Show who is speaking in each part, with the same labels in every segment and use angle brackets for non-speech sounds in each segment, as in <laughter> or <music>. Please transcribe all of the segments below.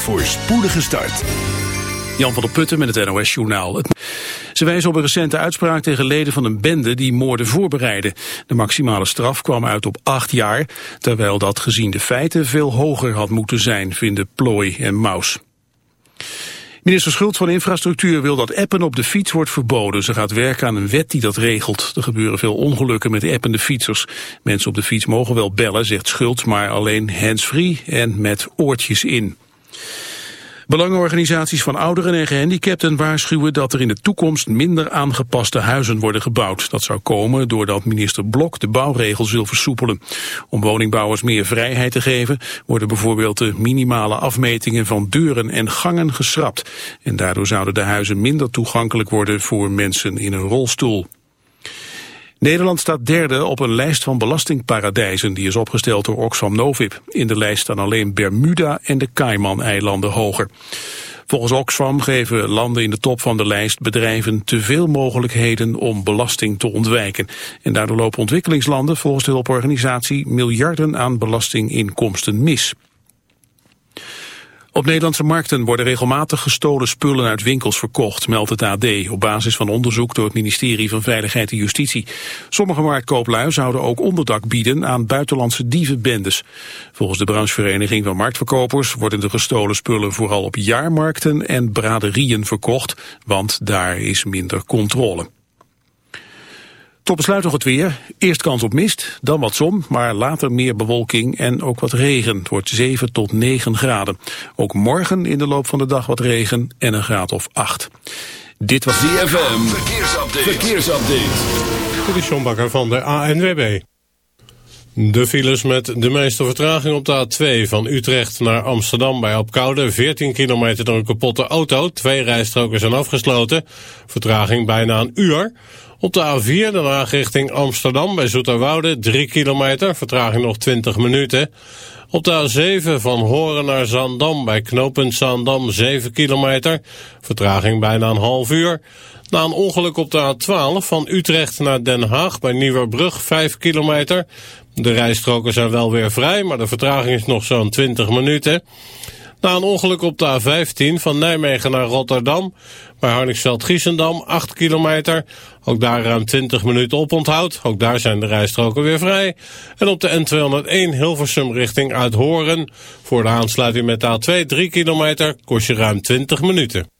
Speaker 1: een voorspoedige start.
Speaker 2: Jan van der Putten met het NOS-journaal. Ze wijzen op een recente uitspraak tegen leden van een bende die moorden voorbereiden. De maximale straf kwam uit op acht jaar, terwijl dat gezien de feiten veel hoger had moeten zijn, vinden Plooi en Maus. Minister Schult van Infrastructuur wil dat appen op de fiets wordt verboden. Ze gaat werken aan een wet die dat regelt. Er gebeuren veel ongelukken met appende fietsers. Mensen op de fiets mogen wel bellen, zegt Schult, maar alleen hands-free en met oortjes in. Belangenorganisaties van ouderen en gehandicapten waarschuwen dat er in de toekomst minder aangepaste huizen worden gebouwd. Dat zou komen doordat minister Blok de bouwregels wil versoepelen. Om woningbouwers meer vrijheid te geven worden bijvoorbeeld de minimale afmetingen van deuren en gangen geschrapt. En daardoor zouden de huizen minder toegankelijk worden voor mensen in een rolstoel. Nederland staat derde op een lijst van belastingparadijzen die is opgesteld door Oxfam Novib. In de lijst staan alleen Bermuda en de Cayman-eilanden hoger. Volgens Oxfam geven landen in de top van de lijst bedrijven te veel mogelijkheden om belasting te ontwijken. En daardoor lopen ontwikkelingslanden volgens de hulporganisatie miljarden aan belastinginkomsten mis. Op Nederlandse markten worden regelmatig gestolen spullen uit winkels verkocht, meldt het AD, op basis van onderzoek door het ministerie van Veiligheid en Justitie. Sommige marktkooplui zouden ook onderdak bieden aan buitenlandse dievenbendes. Volgens de branchevereniging van marktverkopers worden de gestolen spullen vooral op jaarmarkten en braderieën verkocht, want daar is minder controle. Tot besluit nog het weer. Eerst kans op mist, dan wat zon, maar later meer bewolking en ook wat regen. Het wordt 7 tot 9 graden. Ook morgen in de loop van de dag wat regen en een graad of 8. Dit was
Speaker 1: DFM. Verkeersupdate. Verkeersupdate.
Speaker 3: Dit is van de ANWB. De files met de meeste vertraging op de A2 van Utrecht naar Amsterdam bij Apkoude. 14 kilometer door een kapotte auto. Twee rijstroken zijn afgesloten. Vertraging bijna een uur. Op de A4 de Haag richting Amsterdam bij Zoeterwoude 3 kilometer, vertraging nog 20 minuten. Op de A7 van Horen naar Zaandam bij knooppunt Zaandam 7 kilometer, vertraging bijna een half uur. Na een ongeluk op de A12 van Utrecht naar Den Haag bij Nieuwerbrug 5 kilometer. De rijstroken zijn wel weer vrij, maar de vertraging is nog zo'n 20 minuten. Na een ongeluk op de A15 van Nijmegen naar Rotterdam... bij Harningsveld-Giessendam, 8 kilometer. Ook daar ruim 20 minuten op onthoud. Ook daar zijn de rijstroken weer vrij. En op de N201 Hilversum richting Uithoren... voor de aansluiting met de A2 3 kilometer kost je ruim 20 minuten.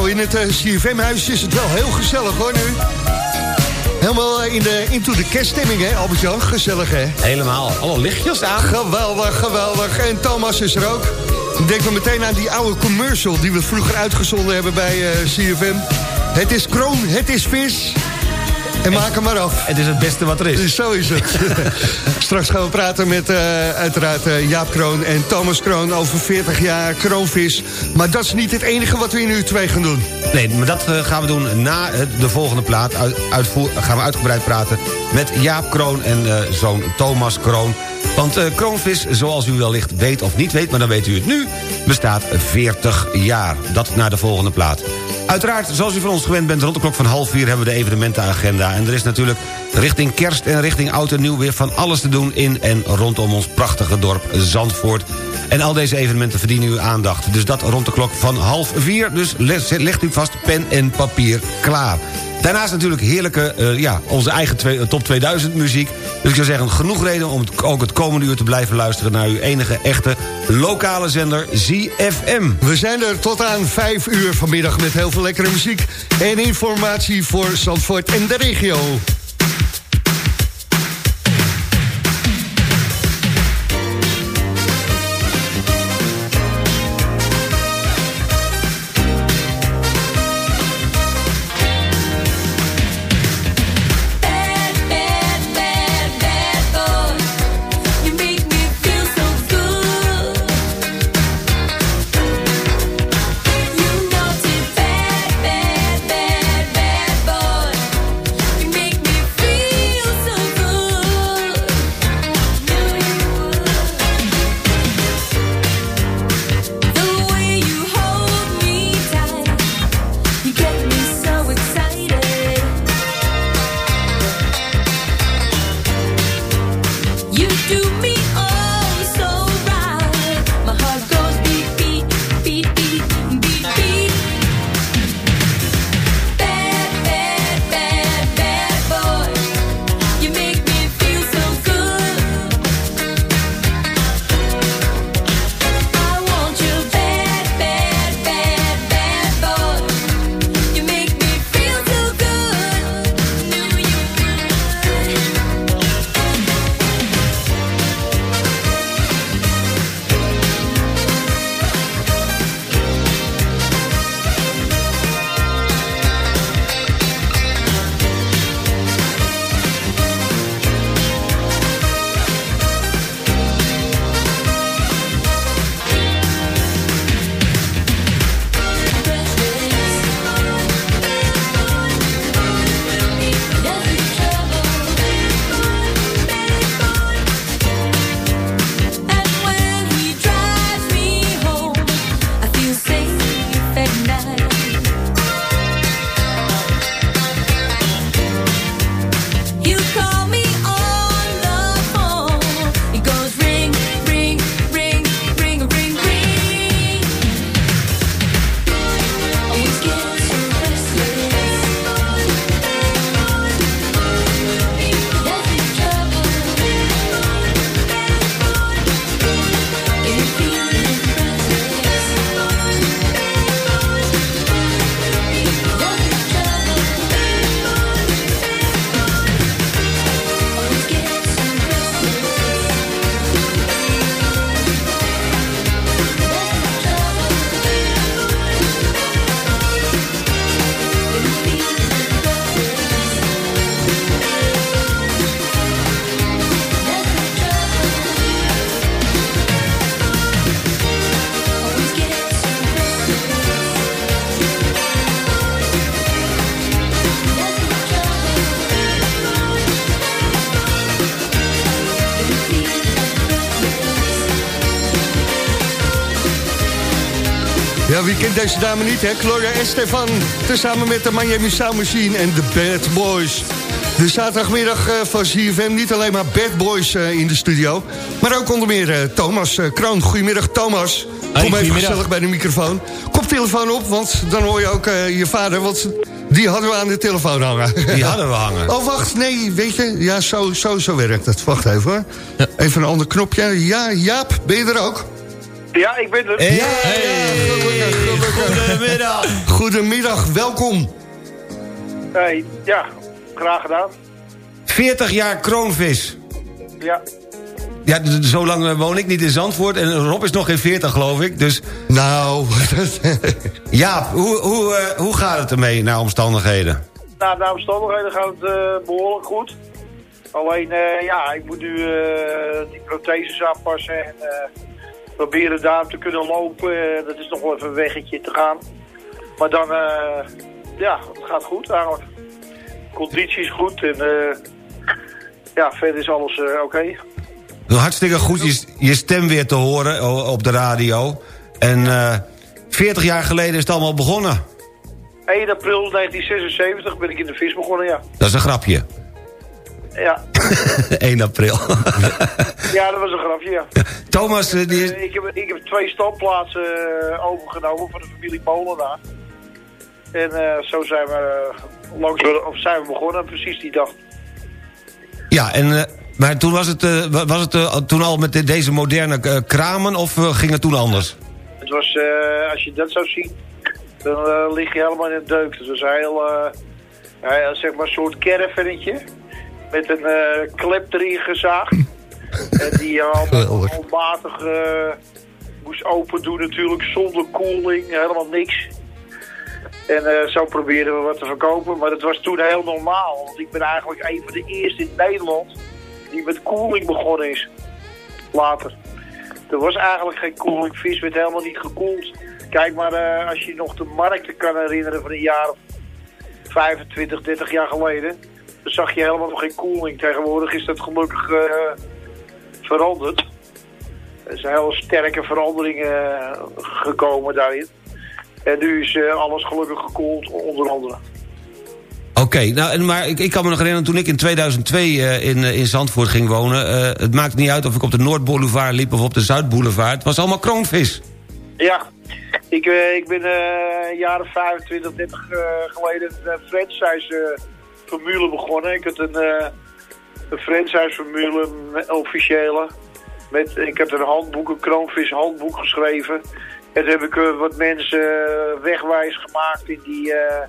Speaker 4: Nou, in het uh, CFM-huis is het wel heel gezellig hoor nu. Helemaal in de Into the Kerststemming, hè, Albert-Jan? Gezellig, hè?
Speaker 5: Helemaal. Alle lichtjes aan.
Speaker 4: Geweldig, geweldig. En Thomas is er ook. Denk me meteen aan die oude commercial... die we vroeger uitgezonden hebben bij uh, CFM. Het is kroon, het is vis... En maak hem maar af.
Speaker 5: Het is het beste wat er is.
Speaker 4: Zo is het. <laughs> Straks gaan we praten met uh, uiteraard uh, Jaap Kroon en Thomas Kroon... over 40 jaar kroonvis. Maar dat is niet het enige wat we in uur 2 gaan doen.
Speaker 5: Nee, maar dat uh, gaan we doen na de volgende plaat. Uit, uitvoer, gaan we uitgebreid praten met Jaap Kroon en zoon Thomas Kroon. Want kroonvis, zoals u wellicht weet of niet weet... maar dan weet u het nu, bestaat 40 jaar. Dat naar de volgende plaat. Uiteraard, zoals u van ons gewend bent, rond de klok van half vier... hebben we de evenementenagenda. En er is natuurlijk richting kerst en richting oud en nieuw... weer van alles te doen in en rondom ons prachtige dorp Zandvoort. En al deze evenementen verdienen uw aandacht. Dus dat rond de klok van half vier. Dus legt u vast pen en papier klaar. Daarnaast natuurlijk heerlijke, uh, ja, onze eigen twee, top 2000 muziek. Dus ik zou zeggen, genoeg reden om ook het komende uur te blijven luisteren... naar uw enige echte lokale zender ZFM.
Speaker 4: We zijn er tot aan 5 uur vanmiddag met heel veel lekkere muziek... en informatie voor Zandvoort en de regio. Kent deze dame niet, hè? Gloria Estefan, tezamen met de Miami Sound Machine en de Bad Boys. De zaterdagmiddag uh, van CFM, niet alleen maar Bad Boys uh, in de studio... maar ook onder meer uh, Thomas Kroon. Goedemiddag, Thomas. Kom even gezellig bij de microfoon. Koptelefoon op, want dan hoor je ook je vader... want die hadden we aan de telefoon hangen.
Speaker 5: Die hadden we hangen. <laughs>
Speaker 4: Oh, wacht, nee, weet je, ja, zo, zo, zo werkt het. Wacht even hoor. Ja. Even een ander knopje. Ja, Jaap, ben je er ook?
Speaker 6: Ja, ik ben er.
Speaker 5: Hey, gelukkig, gelukkig. Goedemiddag.
Speaker 7: Goedemiddag, welkom.
Speaker 6: Hey, ja, graag gedaan.
Speaker 5: 40 jaar kroonvis.
Speaker 6: Ja,
Speaker 5: Ja, zo lang eh, woon ik niet in Zandvoort. En Rob is nog geen 40, geloof ik. Dus
Speaker 7: Nou, <laughs>
Speaker 5: ja, hoe, hoe, eh, hoe gaat het ermee naar omstandigheden?
Speaker 6: nou, de omstandigheden gaat het eh, behoorlijk goed. Alleen, eh, ja, ik moet nu eh, die protheses aanpassen en eh, proberen daar te kunnen lopen. Eh, dat is nog wel even een weggetje te gaan. Maar dan, eh, ja, het gaat goed eigenlijk. Conditie is goed en eh, ja, verder is alles oké.
Speaker 5: Hartstikke goed je, je stem weer te horen op de radio. En eh 40 jaar geleden is het allemaal begonnen.
Speaker 6: 1 april 1976 ben ik in de vis begonnen, ja.
Speaker 5: Dat is een grapje.
Speaker 6: Ja, <laughs>
Speaker 5: 1 april. <laughs>
Speaker 6: ja dat was een grafje, ja.
Speaker 5: Thomas, eh, die is...
Speaker 6: Eh, ik, heb, ik heb twee standplaatsen eh, overgenomen van de familie Polen daar. En zo zijn we, uh, langs, of zijn we begonnen, precies die dag.
Speaker 5: Ja, en, maar toen was het, wa- was het toen al met de- deze moderne kramen of ging het toen anders?
Speaker 6: Het was, als je dat zou zien, dan lig je helemaal in het deuk. Het was een heel, ja, zeg maar soort caravannetje. Met een eh, klep erin gezaagd. <laughs> en die
Speaker 7: Geweldig.
Speaker 6: almatig eh, moest open doen natuurlijk, zonder koeling, helemaal niks. En eh, zo probeerden we wat te verkopen. Maar dat was toen heel normaal. Want ik ben eigenlijk een van de eerste in Nederland die met koeling begonnen is. Later. Er was eigenlijk geen koeling. Vis werd helemaal niet gekoeld. Kijk maar eh, als je nog de markten kan herinneren van een jaar of 25, 30 jaar geleden. Zag je helemaal nog geen koeling. Tegenwoordig is dat gelukkig eh, veranderd. Er zijn heel sterke veranderingen eh, gekomen daarin. En nu is eh, alles gelukkig gekoeld, onder andere.
Speaker 5: Oké, nou, en- maar ik, ik kan me nog herinneren toen ik in 2002 eh, in, in Zandvoort ging wonen. het maakt niet uit of ik op de Noordboulevard liep of op de Zuidboulevard. Het was allemaal kroonvis.
Speaker 6: Ja, ik, eh, ik ben jaren 25, 30 eh, geleden eh, formule begonnen. Ik had een, eh een franchise formule, met- officiële. Met, ik heb een handboek, een kroonvis handboek geschreven. En toen heb ik eh, wat mensen eh, wegwijs gemaakt in die, eh,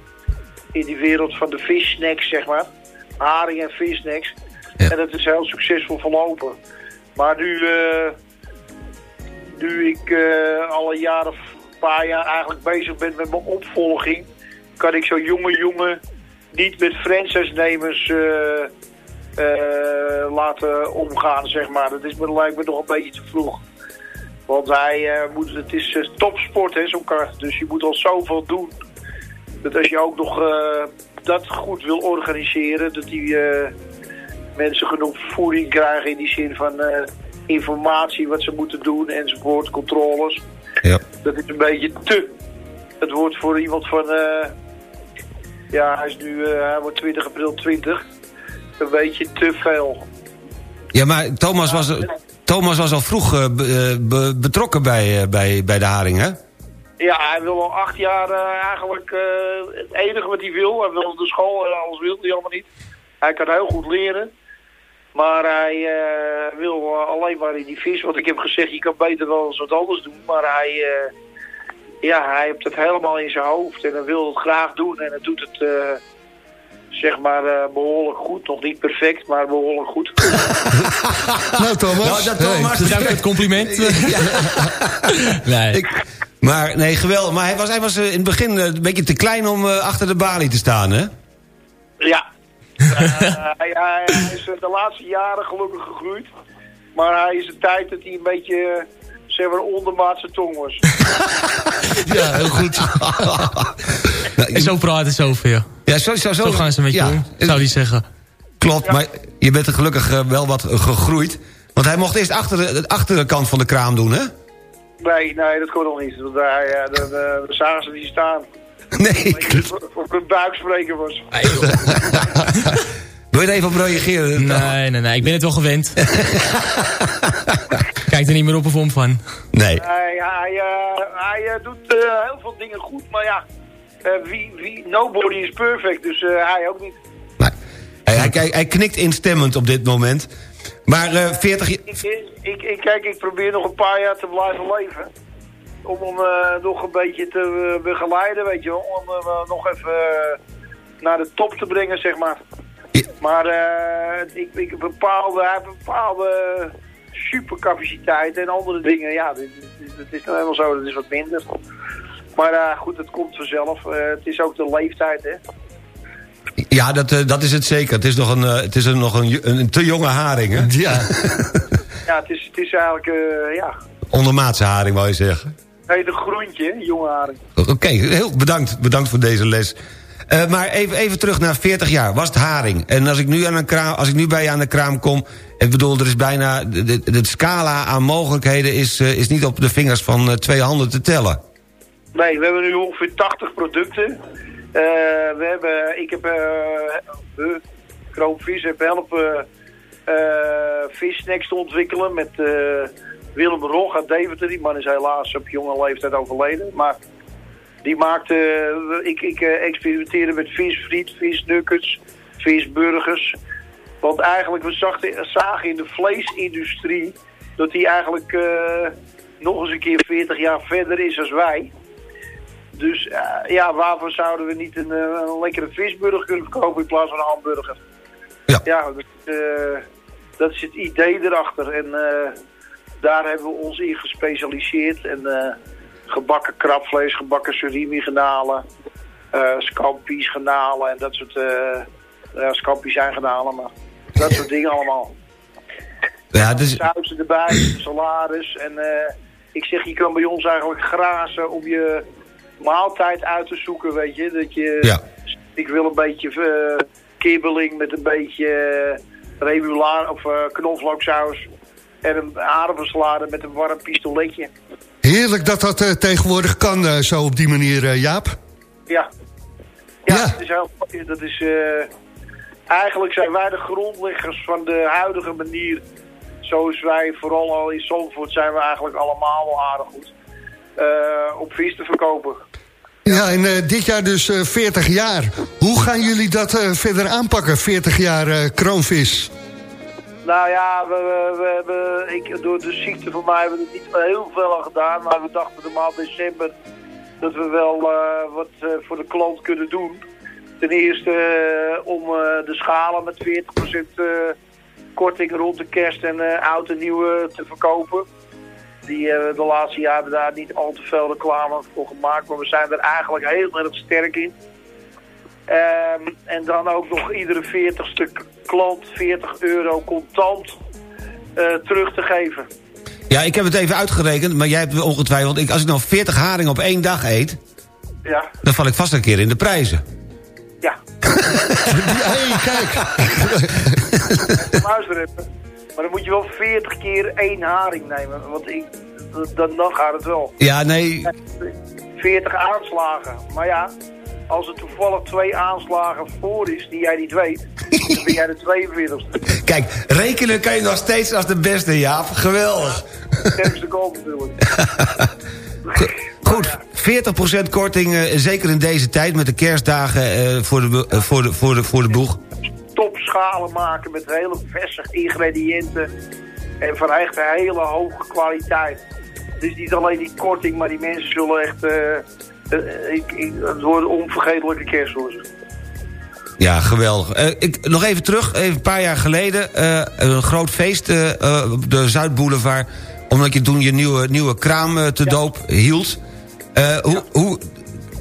Speaker 6: in die wereld van de vissnacks, zeg maar. Haring en vissnacks.
Speaker 5: Ja.
Speaker 6: En dat is heel succesvol verlopen. Maar nu... eh, nu ik eh, al een jaar of een paar jaar eigenlijk bezig ben met mijn opvolging, kan ik zo'n jonge jongen niet met franchise-nemers eh, eh, laten omgaan, zeg maar. Dat is me, lijkt me nog een beetje te vroeg. Want hij eh, moet, het is topsport, hè, zo'n kart. Dus je moet al zoveel doen. Dat als je ook nog dat goed wil organiseren, dat die mensen genoeg voeding krijgen in die zin van informatie wat ze moeten doen enzovoort, controles.
Speaker 5: Ja.
Speaker 6: Dat is een beetje te. Het wordt voor iemand van, ja hij is nu, eh, hij wordt 20 april 20, een beetje te veel.
Speaker 5: Ja, maar Thomas was, Thomas was al vroeg eh, be- eh, be- betrokken bij, bij, bij de haring, hè?
Speaker 6: Ja, hij wil al acht jaar eigenlijk het enige wat hij wil. Hij wil de school en alles wil hij allemaal niet. Hij kan heel goed leren. Maar hij wil alleen maar in die vis. Want ik heb gezegd, je kan beter wel eens wat anders doen. Maar hij, ja, hij heeft het helemaal in zijn hoofd. En hij wil het graag doen. En hij doet het, eh, zeg maar, eh, behoorlijk goed. Nog niet perfect, maar behoorlijk goed. <laughs>
Speaker 7: nou Thomas.
Speaker 5: Nou, dat
Speaker 7: Hey.
Speaker 5: Thomas.
Speaker 8: Bedankt voor het compliment. <laughs> nee.
Speaker 5: Ik, maar nee, geweldig. Maar hij was, hij was eh, in het begin een beetje te klein om eh, achter de balie te staan, hè?
Speaker 6: Ja. Eh, hij, hij is de laatste jaren gelukkig gegroeid. Maar hij is een tijd dat hij een beetje, zeg maar, ondermaatse tong was. <laughs>
Speaker 7: Ja, heel goed. <laughs>
Speaker 5: Nou,
Speaker 8: En zo praten zoveel.
Speaker 5: Ja, zo, zo, zo,
Speaker 8: Zo gaan ze met je
Speaker 5: ja,
Speaker 8: om, zou die zeggen.
Speaker 5: Klopt, maar je bent er gelukkig eh, wel wat gegroeid. Want hij mocht eerst achter de, de achterkant van de kraam doen, hè?
Speaker 6: Nee, nee, dat kon nog niet. Eh, dan, eh, dan zagen ze niet staan.
Speaker 5: Nee.
Speaker 6: Of een buikspreker was. <laughs>
Speaker 5: Wil je er even op reageren?
Speaker 8: Nee, nee, nee. Ik ben het wel gewend. Kijk er niet meer op of om van.
Speaker 5: Nee.
Speaker 6: Hij, hij, eh, hij eh, doet eh, heel veel dingen goed, maar ja, eh, wie, wie, nobody is perfect, dus eh, hij ook niet.
Speaker 5: Nee. Hij, hij, hij, hij knikt instemmend op dit moment. Maar eh 40...
Speaker 6: Ik, ik, ik, kijk, ik probeer nog een paar jaar te blijven leven. Om hem eh, nog een beetje te begeleiden, weet je wel. Om hem nog even naar de top te brengen, zeg maar.
Speaker 5: Ja.
Speaker 6: Maar eh, ik, ik bepaalde, hij heeft bepaalde supercapaciteit en andere dingen. Ja, dit is nou helemaal zo, dat is wat minder. Maar eh, goed, het komt vanzelf. Eh, het is ook de leeftijd, hè.
Speaker 5: Ja, dat, eh, dat is het zeker. Het is nog een, eh, het is een, nog een, een, een te jonge haring, hè?
Speaker 7: Ja, <laughs>
Speaker 6: Ja, het is, het is eigenlijk, eh, ja,
Speaker 5: Ondermaatse haring, wou je zeggen.
Speaker 6: heet een groentje, jonge haring.
Speaker 5: Oké, heel bedankt, bedankt voor deze les. Eh, maar even, even terug naar 40 jaar, was het haring. En als ik nu, aan een kraam, als ik nu bij je aan de kraam kom... ik bedoel, er is bijna... de, de, de scala aan mogelijkheden is, eh, is niet op de vingers van eh, twee handen te tellen.
Speaker 6: Nee, we hebben nu ongeveer 80 producten. We hebben, ik heb, we, Kroonvis, heb helpen vissnacks te ontwikkelen met Willem Rog uit Deventer. Die man is helaas op jonge leeftijd overleden. Maar die maakte, we- ik, ik eh, experimenteerde met visfriet, visnuggets, visburgers. Want eigenlijk, we zagen, zagen in de vleesindustrie dat die eigenlijk eh, nog eens een keer 40 jaar verder is als wij. Dus eh, ja, waarvoor zouden we niet een, eh, een lekkere visburger kunnen verkopen in plaats van een hamburger?
Speaker 5: Ja.
Speaker 6: Ja, dat, eh, dat is het idee erachter. En eh, daar hebben we ons in gespecialiseerd. En eh, gebakken krabvlees, gebakken surimi genalen, eh scampi's genalen en dat soort... eh ja, scampi's zijn genalen, maar dat soort dingen allemaal
Speaker 5: Ja, is,
Speaker 6: sausen erbij, salades. En eh, ik zeg, je kan bij ons eigenlijk grazen om je maaltijd uit te zoeken, weet je. Dat je,
Speaker 5: Ja.
Speaker 6: ik wil een beetje kibbeling met een beetje uh, of knoflooksaus. En een aardappelsalade met een warm pistoletje.
Speaker 7: Heerlijk dat dat eh, tegenwoordig kan, eh, zo op die manier, eh, Jaap.
Speaker 6: Ja. Ja,
Speaker 7: Ja.
Speaker 6: Dat is, heel, dat is eigenlijk zijn wij de grondleggers van de huidige manier. Zoals wij vooral al in Zandvoort zijn we eigenlijk allemaal wel aardig goed. op vis te verkopen.
Speaker 7: Ja, en dit jaar dus eh, 40 jaar. Hoe gaan jullie dat verder aanpakken, 40 jaar kroonvis?
Speaker 6: Nou ja, we, we, hebben, ik, door de ziekte van mij hebben we er niet heel veel aan gedaan. Maar we dachten maand december dat we wel eh, wat eh, voor de klant kunnen doen. Ten eerste eh, om de schalen met 40% eh, korting rond de kerst en oud en nieuw te verkopen. Die eh, de laatste jaren daar niet al te veel reclame voor gemaakt. Maar we zijn er eigenlijk heel erg sterk in. Ehm, en dan ook nog iedere 40ste klant 40 euro contant eh, terug te geven.
Speaker 5: ja, ik heb het even uitgerekend, maar jij hebt ongetwijfeld... Ik, als ik nou 40 haring op één dag eet...
Speaker 6: Ja,
Speaker 5: dan val ik vast een keer in de prijzen.
Speaker 6: ja. <laughs>
Speaker 7: hey, kijk. <laughs>
Speaker 6: Luister even. Maar dan moet je wel 40 keer één haring nemen. Want ik, dan, dan gaat het wel.
Speaker 5: Ja, nee,
Speaker 6: 40 aanslagen. Maar ja, als er toevallig twee aanslagen voor is die jij niet weet, dan ben jij de 42ste. <laughs>
Speaker 5: kijk, rekenen kan je nog steeds als de beste, Jaap. Geweldig.
Speaker 6: Sterkste goal natuurlijk. <laughs>
Speaker 5: Goed, 40% korting, eh, zeker in deze tijd met de kerstdagen eh, voor, de, eh, voor, de, voor, de, voor de boeg.
Speaker 6: Topschalen maken met hele verse ingrediënten. En van echt hele hoge kwaliteit. Dus niet alleen die korting, maar die mensen zullen echt... ik, ik, het wordt een onvergetelijke kerst voor ze.
Speaker 5: Ja, geweldig. Eh, ik, nog even terug, even een paar jaar geleden. eh, een groot feest eh, eh, op de Zuidboulevard. Omdat je toen je nieuwe, nieuwe kraam eh, te doop hield. Eh, hoe, hoe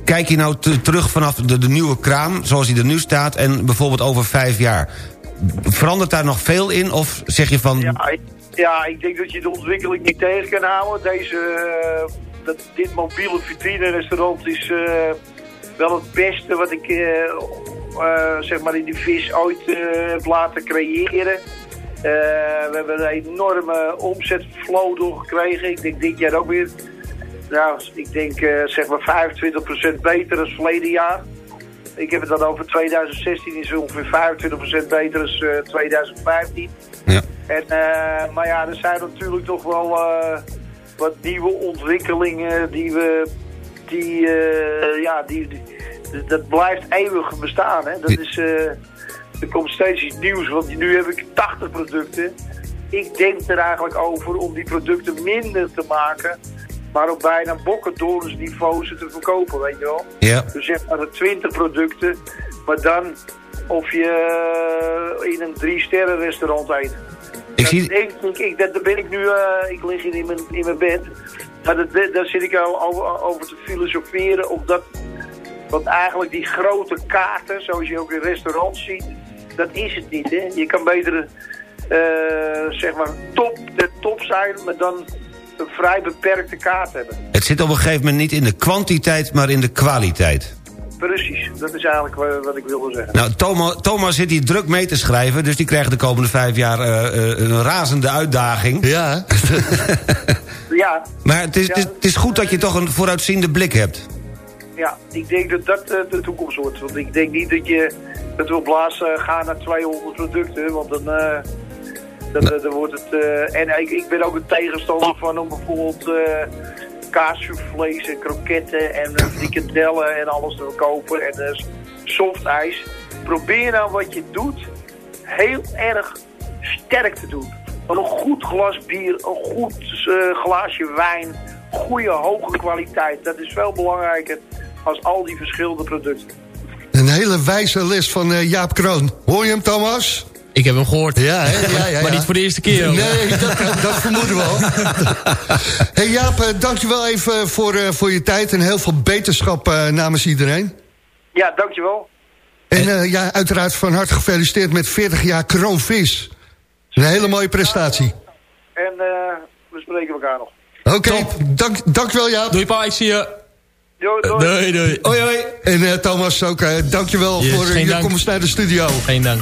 Speaker 5: kijk je nou te- terug vanaf de, de nieuwe kraam, zoals die er nu staat... en bijvoorbeeld over vijf jaar? Verandert daar nog veel in? Of zeg je van...
Speaker 6: Ja, ik, ja, ik denk dat je de ontwikkeling niet tegen kan houden. Deze, eh, dat, dit mobiele vitrine-restaurant is eh, wel het beste wat ik eh, eh, zeg maar in die vis ooit heb laten creëren. We hebben een enorme omzetflow doorgekregen. Ik denk dit jaar ook weer. Nou, ik denk zeg maar 25% beter dan verleden jaar. Ik heb het dan over 2016 is ongeveer 25% beter dan eh, 2015.
Speaker 5: Ja.
Speaker 6: En, maar ja, er zijn natuurlijk toch wel wat nieuwe ontwikkelingen die we, die, eh, ja, die, die- dat blijft eeuwig bestaan. Hè? Dat is, eh, er komt steeds iets nieuws, want nu heb ik 80 producten. ik denk er eigenlijk over om die producten minder te maken, maar op bijna bokkendorensniveau ze te verkopen, weet je wel.
Speaker 5: Ja.
Speaker 6: Dus zeg maar de 20 producten, maar dan of je eh, in een drie sterren restaurant eet.
Speaker 5: Ik
Speaker 6: Dat
Speaker 5: zie...
Speaker 6: denk ik, dat, daar ben ik nu, eh, ik lig hier in mijn, in mijn bed. Maar dat, dat- daar zit ik al over, over te filosoferen. Of dat, want eigenlijk die grote kaarten, zoals je ook in restaurants ziet, dat is het niet. Hè? Je kan beter, eh, zeg maar, top de top zijn, maar dan een vrij beperkte kaart hebben.
Speaker 5: Het zit op een gegeven moment niet in de kwantiteit, maar in de kwaliteit.
Speaker 6: Precies, dat is eigenlijk wa- wat ik wilde zeggen.
Speaker 5: Nou, Thomas, Thomas zit hier druk mee te schrijven... dus die krijgt de komende vijf jaar eh, eh, een razende uitdaging.
Speaker 7: Ja, <laughs>
Speaker 6: Ja,
Speaker 5: Maar het is, het, is, het is goed dat je toch een vooruitziende blik hebt.
Speaker 6: ja, ik denk dat dat eh, de toekomst wordt. Want ik denk niet dat je op blaas eh, gaan naar 200 producten, want dan, eh, dan, dan wordt het... eh, en ik, ik ben ook een tegenstander van om bijvoorbeeld uh, kaassoufflés en kroketten en eh, frikandellen en alles te verkopen en eh, softijs. Probeer nou wat je doet heel erg sterk te doen. Een goed glas bier, een goed eh, glaasje wijn, goede hoge kwaliteit. Dat is veel belangrijker als al die verschillende producten.
Speaker 7: een hele wijze les van Jaap Kroon. Hoor je hem, Thomas?
Speaker 8: Ik heb hem gehoord.
Speaker 7: Ja, hè? Ja, <laughs> ja,
Speaker 8: maar niet voor de eerste keer. hoor.
Speaker 7: Nee, dat, dat vermoeden we al. <laughs> hey Jaap, eh, dankjewel even voor, eh, voor je tijd en heel veel beterschap eh, namens iedereen.
Speaker 6: Ja, dankjewel.
Speaker 7: En eh, ja, uiteraard van harte gefeliciteerd met 40 jaar kroonvis. Een hele mooie prestatie.
Speaker 6: En eh, we spreken elkaar nog.
Speaker 7: Oké, dank, dankjewel Jaap.
Speaker 8: Doei pa, ik zie je.
Speaker 6: Doei, doei.
Speaker 8: Doei, doei.
Speaker 7: Hoi, hoi. En eh, Thomas ook, dankjewel
Speaker 8: Yes,
Speaker 7: voor je
Speaker 8: dank.
Speaker 7: komst naar de studio.
Speaker 8: Geen dank.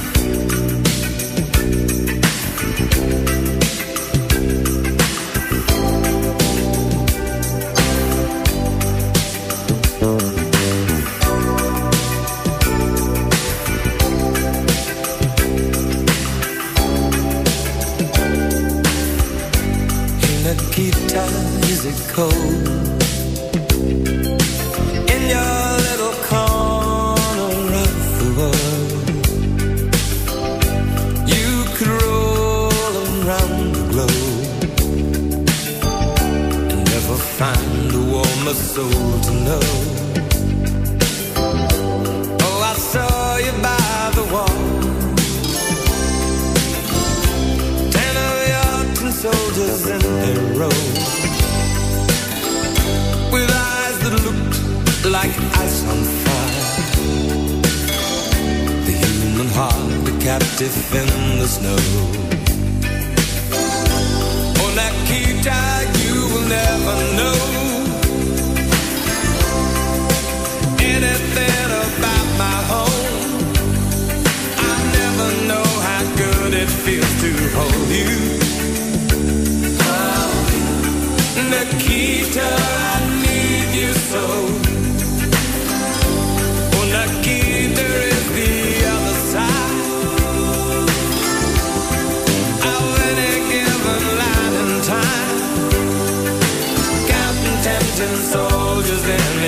Speaker 9: and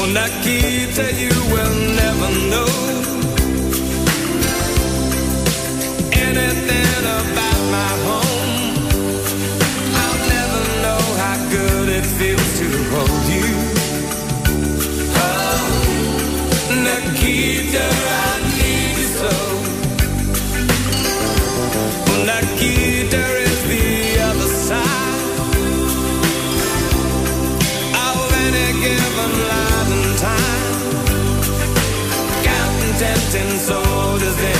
Speaker 9: Oh, Nikita, you will never know anything about my home. I'll never know how good it feels to hold you. Oh, Nikita, I need you so. it
Speaker 4: and so does it.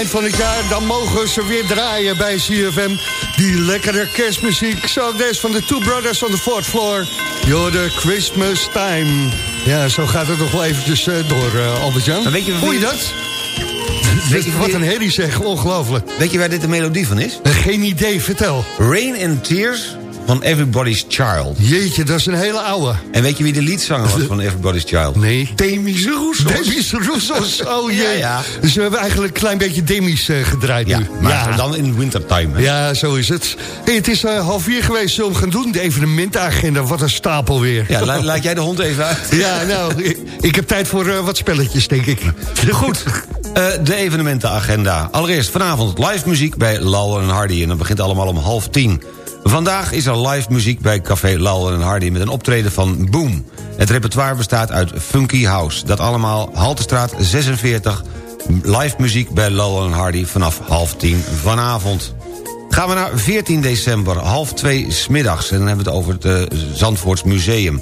Speaker 7: Eind van het jaar, dan mogen ze weer draaien bij CFM. Die lekkere kerstmuziek. Zo deze van de Two Brothers on the Fourth Floor. You're the Christmas time. Ja, zo gaat het nog wel eventjes eh, door, eh, Albert-Jan.
Speaker 5: Weet je wie-
Speaker 7: dat?
Speaker 5: Weet je
Speaker 7: Wat een herrie zeg, ongelooflijk.
Speaker 5: Weet je waar dit de melodie van is?
Speaker 7: Geen idee, vertel.
Speaker 5: Rain and Tears van Everybody's Child.
Speaker 7: Jeetje, dat is een hele oude.
Speaker 5: En weet je wie de leadzanger was van Everybody's Child?
Speaker 7: Nee.
Speaker 5: Demis Roussos.
Speaker 7: Demis Roussos, <laughs> oh jee.
Speaker 5: Ja, ja.
Speaker 7: Dus we hebben eigenlijk een klein beetje Demis eh, gedraaid
Speaker 5: Ja,
Speaker 7: nu.
Speaker 5: maar dan in wintertime. hè?
Speaker 7: Ja, zo is het. Hey, het is eh, half vier geweest, zullen we gaan doen? De evenementenagenda, wat een stapel weer.
Speaker 5: Ja, la- laat jij de hond even uit. <laughs>
Speaker 7: Ja, nou, ik, ik heb tijd voor eh, wat spelletjes, denk ik. Goed.
Speaker 5: De evenementenagenda. Allereerst vanavond live muziek bij Lowell en Hardy. En dat begint allemaal om half tien. Vandaag is er live muziek bij Café Lowell en Hardy... met een optreden van Boom. Het repertoire bestaat uit Funky House. Dat allemaal Haltestraat 46. Live muziek bij Lowell en Hardy vanaf half tien vanavond. Gaan we naar 14 december, half twee smiddags. En dan hebben we het over het uh, Zandvoorts Museum.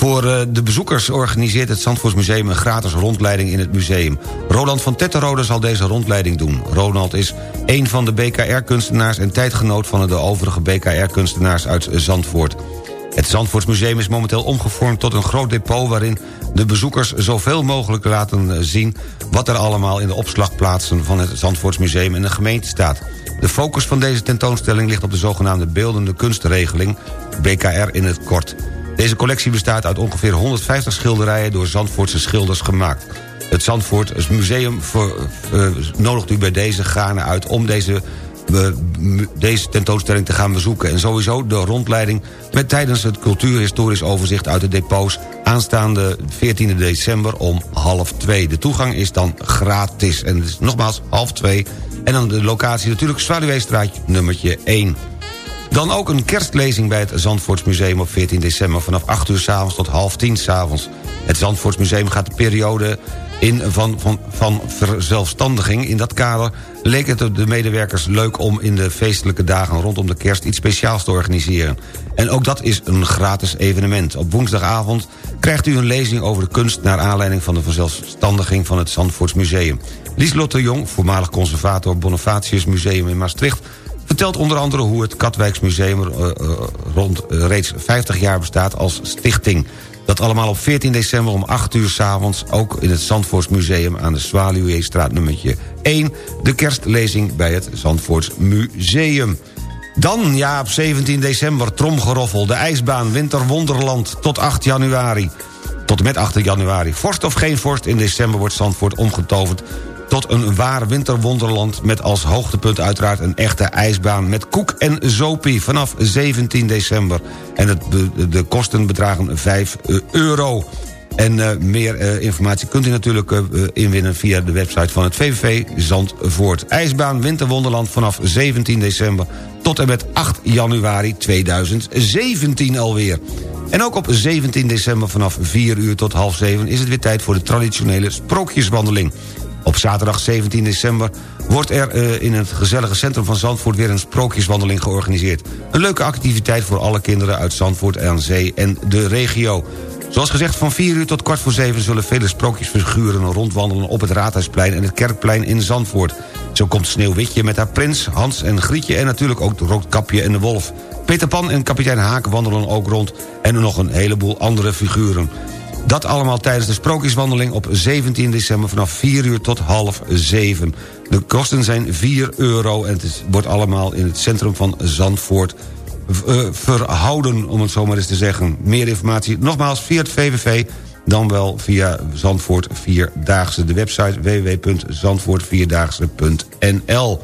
Speaker 5: Voor uh, de bezoekers organiseert het Zandvoortsmuseum een gratis rondleiding in het museum. Roland van Tetterode zal deze rondleiding doen. Ronald is een van de BKR-kunstenaars en tijdgenoot van de overige BKR-kunstenaars uit Zandvoort. Het Zandvoortsmuseum is momenteel omgevormd tot een groot depot... waarin de bezoekers zoveel mogelijk laten zien... wat er allemaal in de opslagplaatsen van het Zandvoortsmuseum en de gemeente staat. De focus van deze tentoonstelling ligt op de zogenaamde beeldende kunstregeling... BKR in het kort. Deze collectie bestaat uit ongeveer 150 schilderijen... door Zandvoortse schilders gemaakt. Het Zandvoort Museum uh, nodigt u bij deze gaarne uit... om deze, uh, deze tentoonstelling te gaan bezoeken. En sowieso de rondleiding met tijdens het cultuurhistorisch overzicht... uit de depots aanstaande 14 december om half twee. De toegang is dan gratis. En het is nogmaals half twee. En dan de locatie natuurlijk Zwaluweestraat nummertje 1. Dan ook een kerstlezing bij het Zandvoortsmuseum op 14 december... vanaf 8 uur s'avonds tot half 10 s'avonds. Het Zandvoortsmuseum gaat de periode in van, van, van verzelfstandiging. In dat kader leek het de medewerkers leuk om in de feestelijke dagen rondom de kerst iets speciaals te organiseren. En ook dat is een gratis evenement. Op woensdagavond krijgt u een lezing over de kunst... naar aanleiding van de verzelfstandiging van het Zandvoortsmuseum. Lieslotte Jong, voormalig conservator Bonifatius Museum in Maastricht vertelt onder andere hoe het Katwijksmuseum uh, uh, rond uh, reeds 50 jaar bestaat als stichting. Dat allemaal op 14 december om 8 uur s'avonds... ook in het Zandvoortsmuseum aan de Zwaluweestraat nummertje 1... de kerstlezing bij het Zandvoorts Museum. Dan, ja, op 17 december, Tromgeroffel, de ijsbaan Winterwonderland tot 8 januari. Tot en met 8 januari. Vorst of geen vorst, in december wordt Zandvoort omgetoverd tot een waar winterwonderland... met als hoogtepunt uiteraard een echte ijsbaan... met koek en zopie vanaf 17 december. En het, de, kosten bedragen 5 euro. En uh, meer uh, informatie kunt u natuurlijk inwinnen via de website van het VVV Zandvoort. IJsbaan Winterwonderland vanaf 17 december tot en met 8 januari 2017 alweer. En ook op 17 december vanaf 4 uur tot half 7 is het weer tijd voor de traditionele sprookjeswandeling. Op zaterdag 17 december wordt er uh, in het gezellige centrum van Zandvoort... weer een sprookjeswandeling georganiseerd. Een leuke activiteit voor alle kinderen uit Zandvoort aan Zee en de regio. Zoals gezegd, van 4 uur tot kwart voor 7... zullen vele sprookjesfiguren rondwandelen op het Raadhuisplein... en het Kerkplein in Zandvoort. Zo komt Sneeuwwitje met haar prins, Hans en Grietje... en natuurlijk ook de Roodkapje en de Wolf. Peter Pan en kapitein Haak wandelen ook rond... en nog een heleboel andere figuren. Dat allemaal tijdens de sprookjeswandeling op 17 december... vanaf 4 uur tot half 7. De kosten zijn 4 euro en het wordt allemaal in het centrum van Zandvoort uh, verhouden... om het zo maar eens te zeggen. Meer informatie nogmaals via het VVV dan wel via Zandvoort Vierdaagse. De website www.zandvoortvierdaagse.nl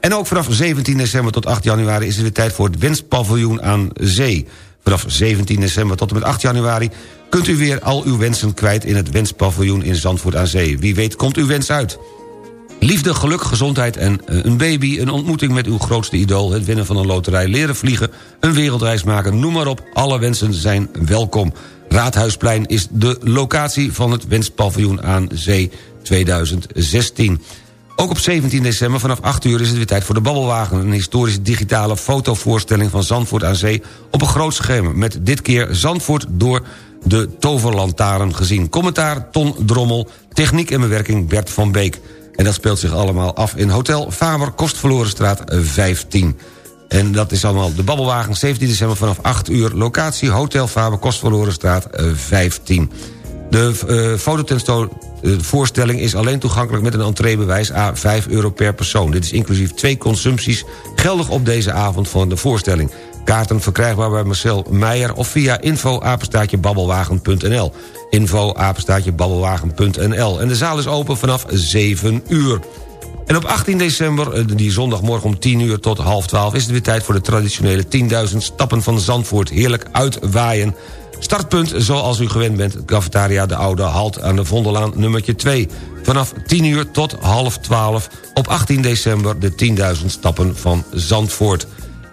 Speaker 5: En ook vanaf 17 december tot 8 januari is het weer tijd voor het Wenspaviljoen aan Zee. Vanaf 17 december tot en met 8 januari kunt u weer al uw wensen kwijt in het Wenspaviljoen in Zandvoort aan Zee. Wie weet komt uw wens uit. Liefde, geluk, gezondheid en een baby, een ontmoeting met uw grootste idool... het winnen van een loterij, leren vliegen, een wereldreis maken... noem maar op, alle wensen zijn welkom. Raadhuisplein is de locatie van het Wenspaviljoen aan Zee 2016. Ook op 17 december vanaf 8 uur is het weer tijd voor de Babbelwagen... een historische digitale fotovoorstelling van Zandvoort aan Zee... op een groot scherm met dit keer Zandvoort door de toverlantaren gezien. Commentaar Ton Drommel, techniek en bewerking Bert van Beek. En dat speelt zich allemaal af in Hotel Faber, Kostverlorenstraat 15. En dat is allemaal de Babbelwagen, 17 december vanaf 8 uur... locatie Hotel Faber, Kostverlorenstraat 15. De uh, fototentoonvoorstelling is alleen toegankelijk met een entreebewijs... a 5 euro per persoon. Dit is inclusief twee consumpties geldig op deze avond van de voorstelling. Kaarten verkrijgbaar bij Marcel Meijer of via info-babbelwagen.nl. Info-babbelwagen.nl. En de zaal is open vanaf 7 uur. En op 18 december, eh, die zondagmorgen om 10 uur tot half 12... is het weer tijd voor de traditionele 10.000 stappen van Zandvoort. Heerlijk uitwaaien. Startpunt, zoals u gewend bent, cafetaria De Oude... halt aan de Vondellaan nummertje 2. Vanaf 10 uur tot half 12 op 18 december... de 10.000 stappen van Zandvoort.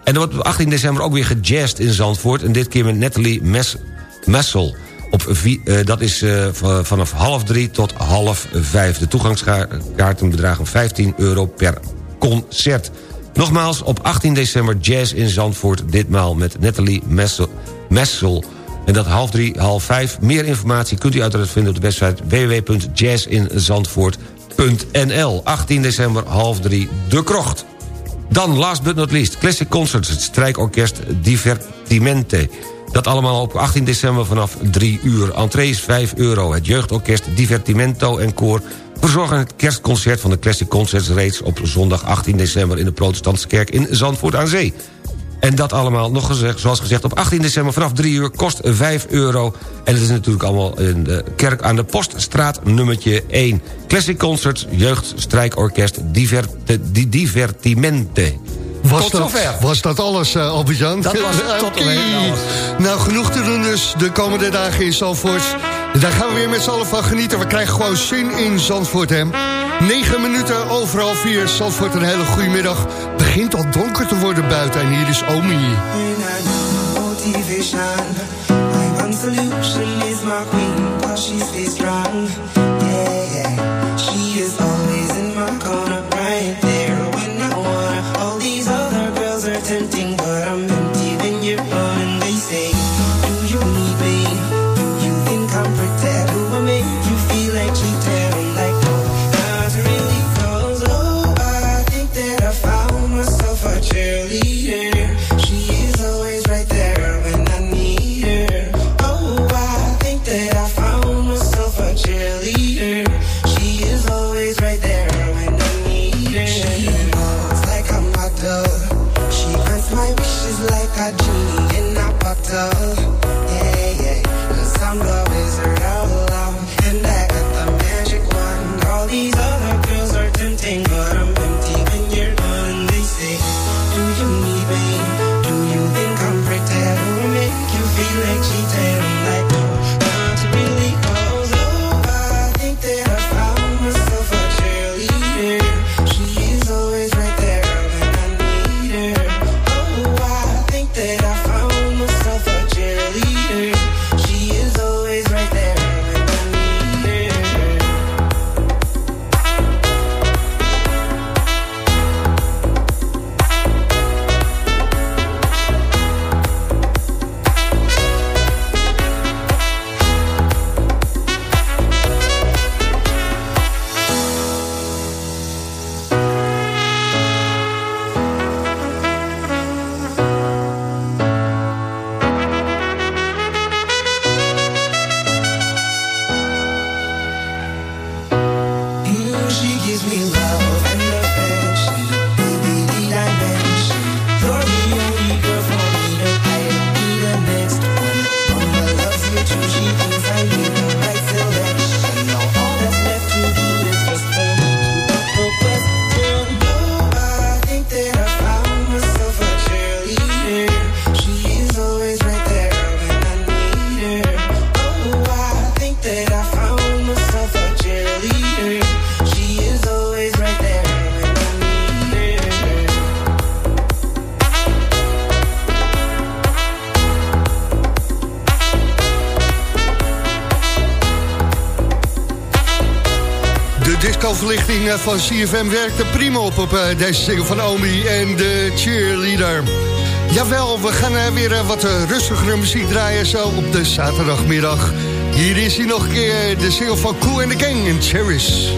Speaker 5: En er wordt op 18 december ook weer gejazzed in Zandvoort... en dit keer met Natalie Mes Messel. Op eh, dat is eh, vanaf half drie tot half vijf. De toegangskaarten bedragen 15 euro per concert. Nogmaals, op 18 december jazz in Zandvoort... ditmaal met Nathalie Messel. Messel. En dat half drie, half vijf. Meer informatie kunt u uiteraard vinden op de website www.jazzinzandvoort.nl 18 december, half drie, De Krocht. Dan, last but not least, Classic Concerts, het strijkorkest Divertimente. Dat allemaal op 18 december vanaf 3 uur. Entree is 5 euro. Het jeugdorkest Divertimento en Koor verzorgen het kerstconcert van de Classic Concerts... reeds op zondag 18 december in de Protestantse Kerk in Zandvoort aan Zee. En dat allemaal, nog gezegd, zoals gezegd, op 18 december vanaf 3 uur kost 5 euro. En het is natuurlijk allemaal in de kerk aan de Poststraat nummertje 1. Classic Concerts, jeugdstrijkorkest Diverte, Di- Divertimente.
Speaker 7: Was
Speaker 5: Tot
Speaker 7: dat,
Speaker 5: zover.
Speaker 7: was dat alles, eh Albert-Jan?
Speaker 5: Dat was het <laughs> tot alles.
Speaker 7: Nou, genoeg te doen dus de komende dagen in Zandvoort. Daar gaan we weer met z'n allen van genieten. We krijgen gewoon zin in Zandvoort, hè. 9 minuten overal vier. Zandvoort, een hele goede middag. Begint al donker te worden buiten. En hier is Omi.
Speaker 10: solution is my queen, cause strong. Yeah, yeah. She is always
Speaker 7: eh, van CFM werkte prima op op eh, deze single van Omi en de cheerleader. Jawel, we gaan eh, weer wat rustigere muziek draaien zo op de zaterdagmiddag. Hier is hij nog een keer, de single van Cool and the Gang en Cherish.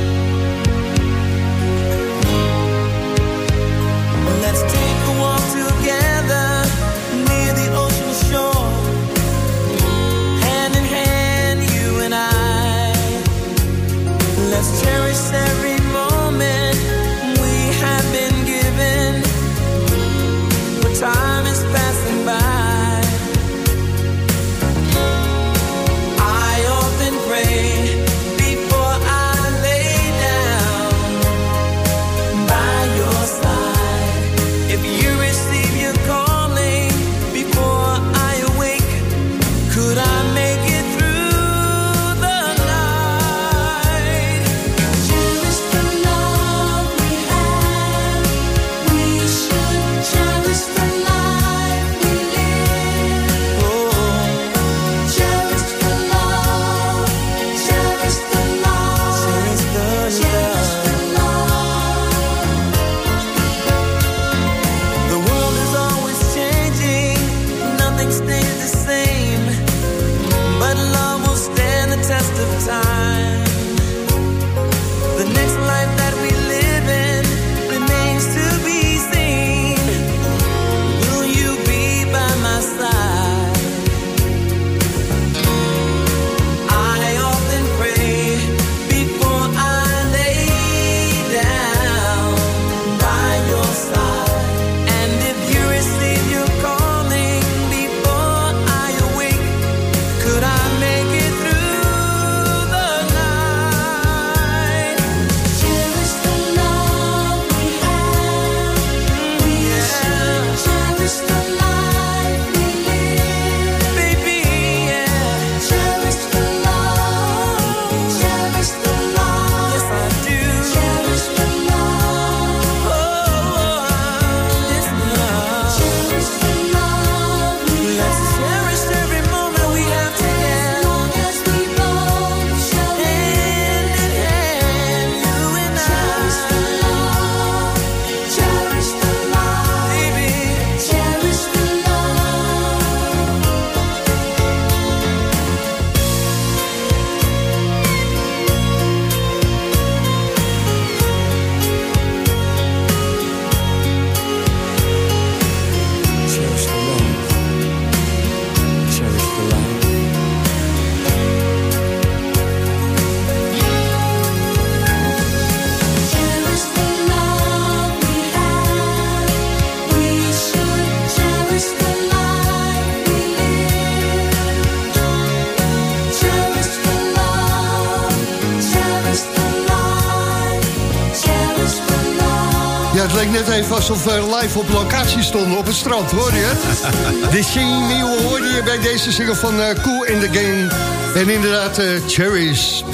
Speaker 4: Alsof we live op locatie stonden op het strand, hoor je het? <laughs> De nieuwe hoorde je bij deze single van eh, Cool in the Game. En inderdaad, eh, Cherries.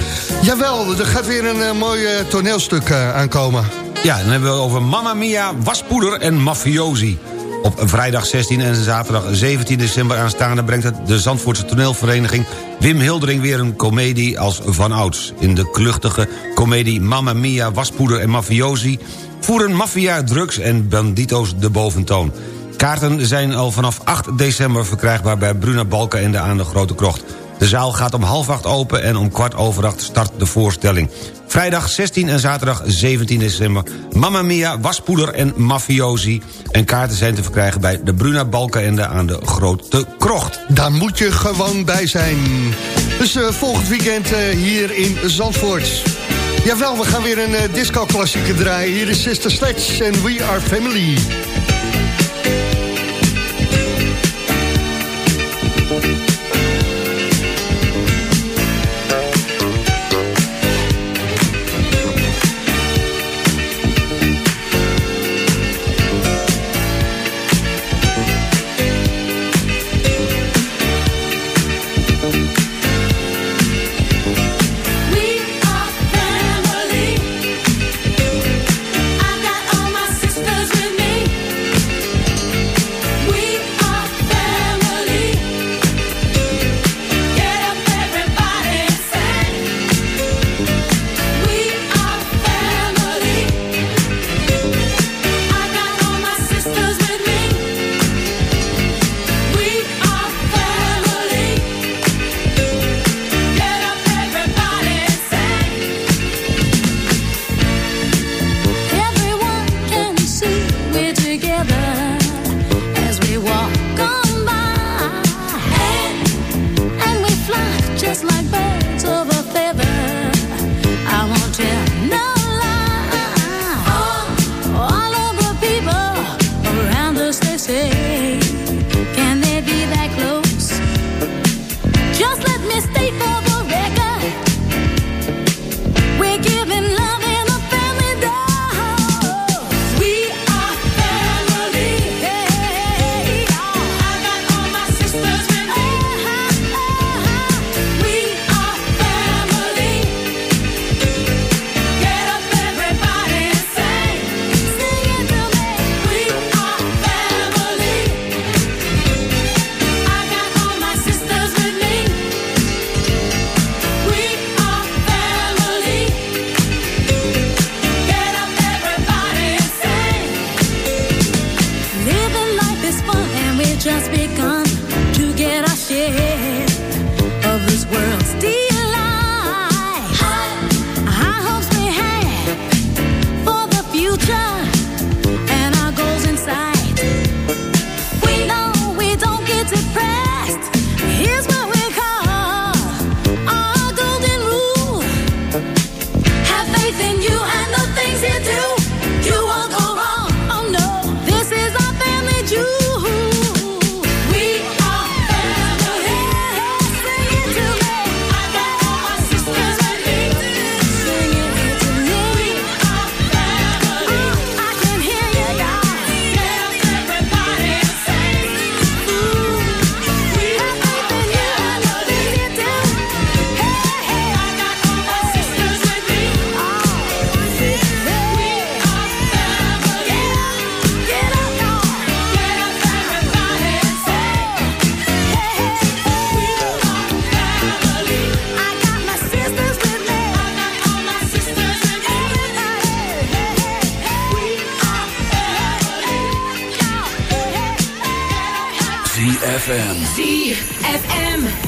Speaker 4: Jawel, er gaat weer een eh, mooi toneelstuk aankomen.
Speaker 5: Ja, dan hebben we over Mamma Mia, waspoeder en mafiosi. Op vrijdag 16 en zaterdag 17 december aanstaande... brengt het de Zandvoortse toneelvereniging Wim Hildering weer een komedie als vanouds. In de kluchtige komedie Mamma Mia, waspoeder en mafiosi... voeren maffia, drugs en bandito's de boventoon. Kaarten zijn al vanaf 8 december verkrijgbaar bij Bruna Balkenende aan de Grote Krocht. De zaal gaat om half acht open en om kwart over acht start de voorstelling. Vrijdag 16 en zaterdag 17 december. Mamma Mia, waspoeder en mafiosi. En kaarten zijn te verkrijgen bij de Bruna Balkenende aan de Grote Krocht.
Speaker 4: Daar moet je gewoon bij zijn. Dus eh, volgend weekend eh, hier in Zandvoort. Jawel, we gaan weer een eh, disco-klassieker draaien. Hier is Sister Sledge en We Are Family.
Speaker 1: ZFM.
Speaker 11: ZFM.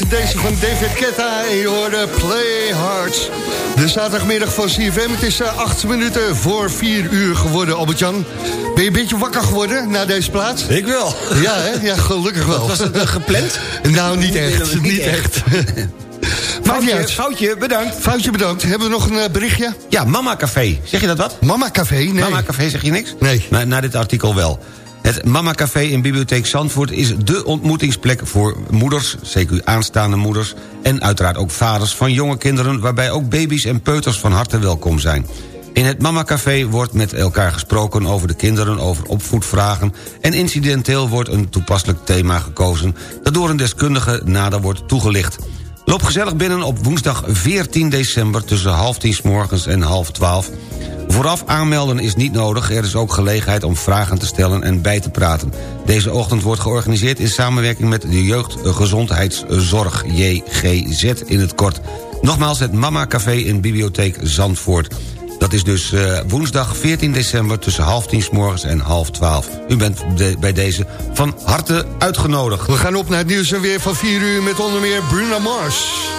Speaker 7: Met deze van David Ketta. En je hoorde Play Hard. De zaterdagmiddag van CFM. Het is eh, acht minuten voor vier uur geworden, Albert-Jan. Ben je een beetje wakker geworden na deze plaats?
Speaker 5: Ik wel.
Speaker 7: Ja, hè? ja gelukkig wel. <laughs>
Speaker 5: Was het eh, gepland?
Speaker 7: Nou, niet echt.
Speaker 5: Niet
Speaker 7: Niet
Speaker 5: echt. <laughs> Foutje, foutje, bedankt.
Speaker 7: Foutje bedankt. Hebben we nog een eh, berichtje?
Speaker 5: Ja, Mama Café. Zeg je dat wat?
Speaker 7: Mama Café? Nee.
Speaker 5: Mama Café, zeg je niks?
Speaker 7: Nee.
Speaker 5: Na, na dit artikel wel. Het Mama Café in Bibliotheek Zandvoort is dé ontmoetingsplek voor moeders, CQ aanstaande moeders... en uiteraard ook vaders van jonge kinderen... waarbij ook baby's en peuters van harte welkom zijn. In het Mama Café wordt met elkaar gesproken over de kinderen... over opvoedvragen en incidenteel wordt een toepasselijk thema gekozen... dat door een deskundige nader wordt toegelicht. Loop gezellig binnen op woensdag 14 december tussen half tien 's morgens en half twaalf. Vooraf aanmelden is niet nodig. Er is ook gelegenheid om vragen te stellen en bij te praten. Deze ochtend wordt georganiseerd in samenwerking met de Jeugdgezondheidszorg JGZ in het kort. Nogmaals het Mama Café in Bibliotheek Zandvoort. Dat is dus eh, woensdag 14 december tussen half tien 's morgens en half twaalf. U bent bij deze van harte uitgenodigd.
Speaker 7: We gaan op naar het nieuws en weer van 4 uur met onder meer Bruna Mars.